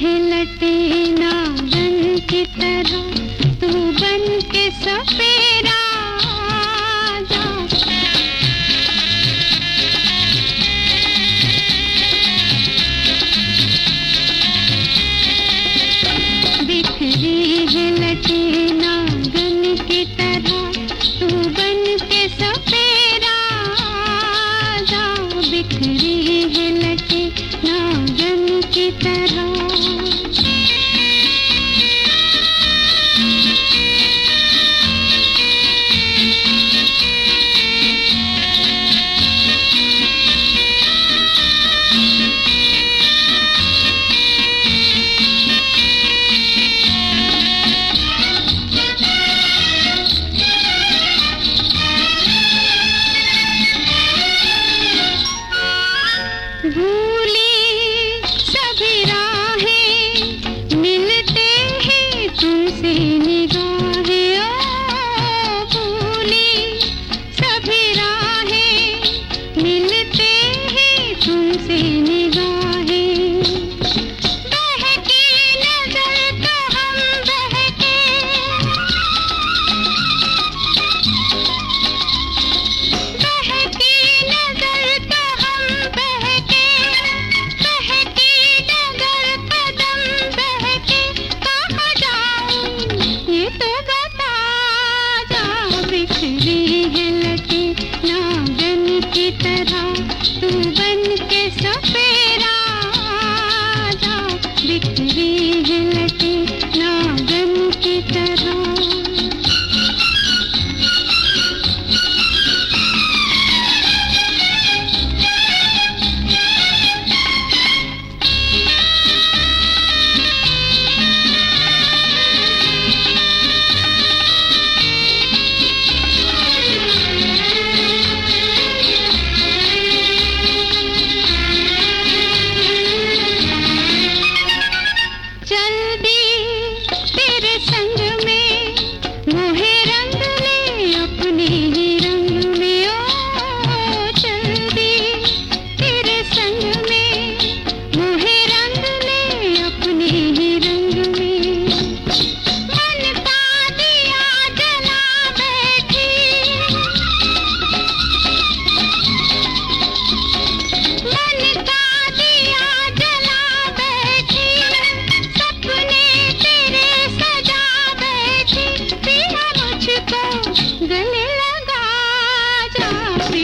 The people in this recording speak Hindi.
है लटेना बन की तरह तू बन के सपेरा बिखरे है लटेना गन की तरह तू बन के सपेरा। तरह तू बन के सब